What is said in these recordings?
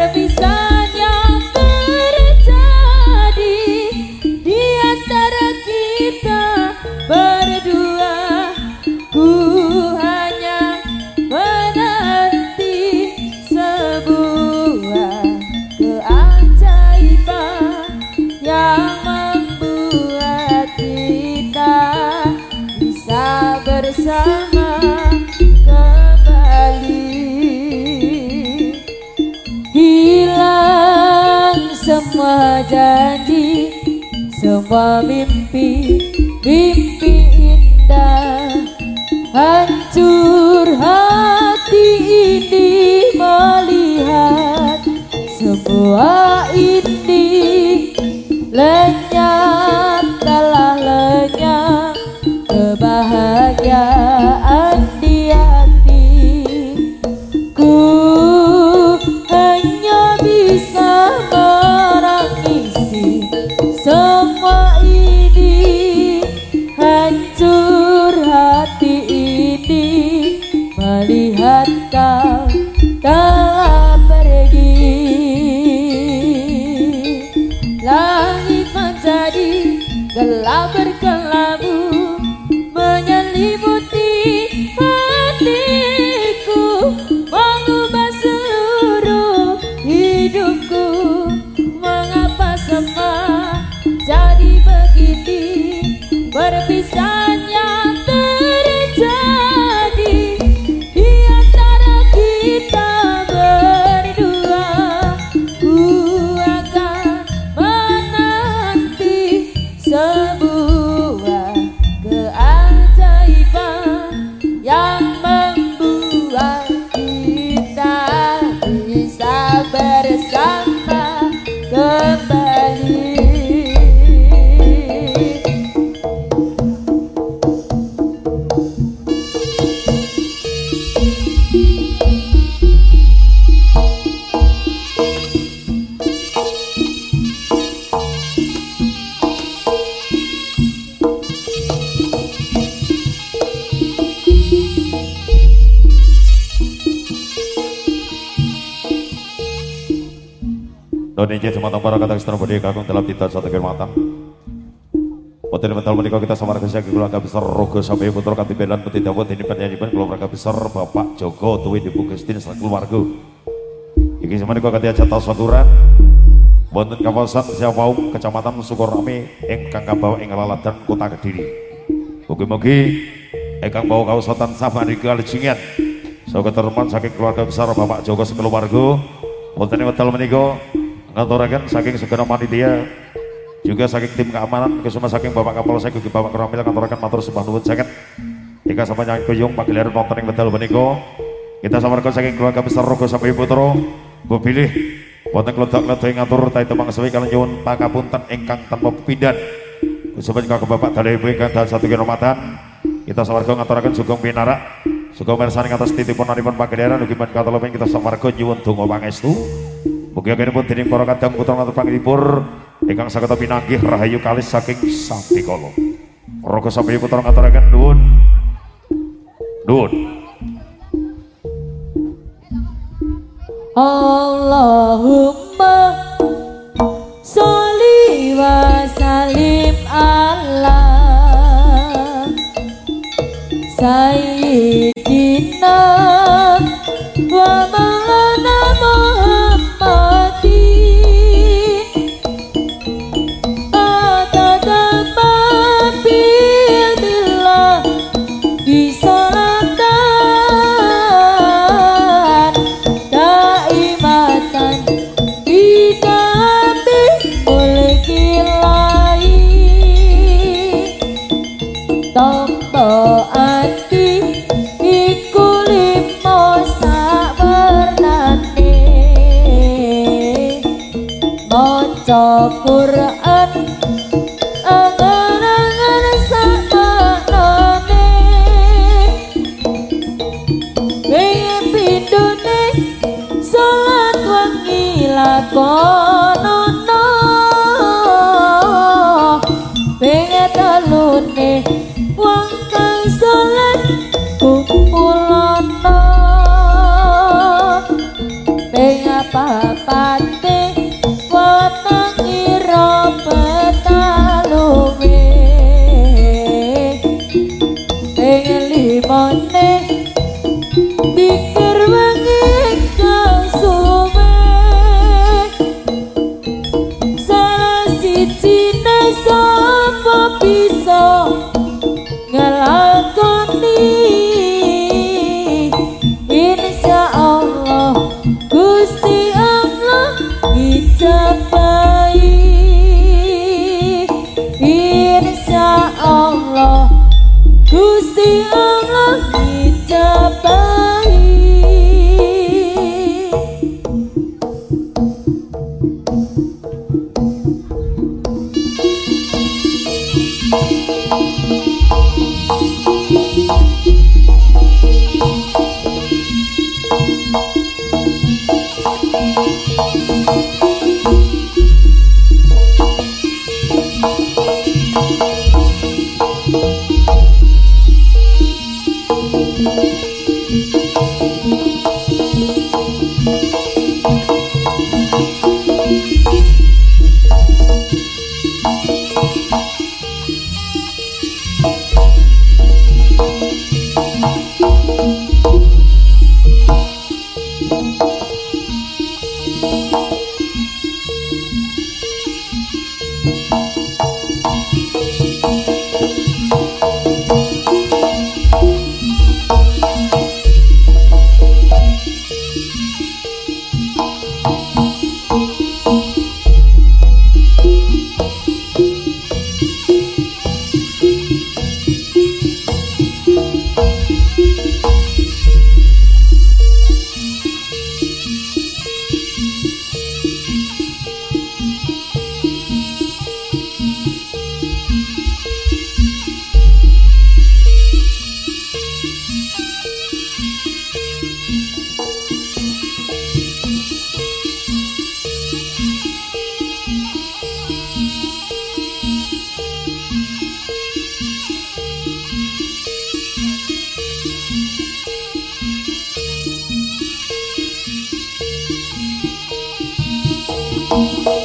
para pisar. Janji Semua mimpi Mimpi indah. Hancur hati ini melihat Semua ini lenyap Doni ije sematang para kata istana budi kakung dalam tita satu kirmatan. Poten mental menikah kita sama rakyat keluarga besar rogo sampai putra kanti belan peti dawet ini penyanyian keluarga besar Bapak Joko Tuwi di Bukestin setelah keluarga. Iki sama menikah kati aja tas saturan. Wonten kawasan Siapaum, Kecamatan Sukorami, ingkang kabawa ing lalatan Kota Kediri. Mugi-mugi ingkang bawa kawasan Sabah di Kalejingan. So keteruman saking keluarga besar Bapak Joko sekeluarga. Wonten wetal menika ngaturaken saking segenap panitia juga saking tim keamanan kesuma saking Bapak Kapolsek ugi Bapak Keramil ngaturaken matur sembah nuwun sanget. Ika sama nyanyi kuyung pagelaran wonten ing wetal menika. Kita samarga saking keluarga besar Rogo sampai Putra. Bu pilih wonten kledak-kledak ing ngatur tahi temang sewi kaliyan nyuwun pangapunten ingkang tanpa. Kusuma juga ke Bapak Dalai Ibu ingkang dalam satu kiromatan. Kita samarga ngaturaken sugeng pinarak. Sugeng mirsani atas titipun naripun pagelaran men katolopeng kita samarga nyuwun donga pangestu. Mugi agenipun dening para kadang putra matur panglipur ingkang saged pinanggih rahayu kalis saking Sampikala. Raga sampeyan putra ngaturaken nuwun. Nuwun. Allahumma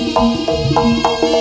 Música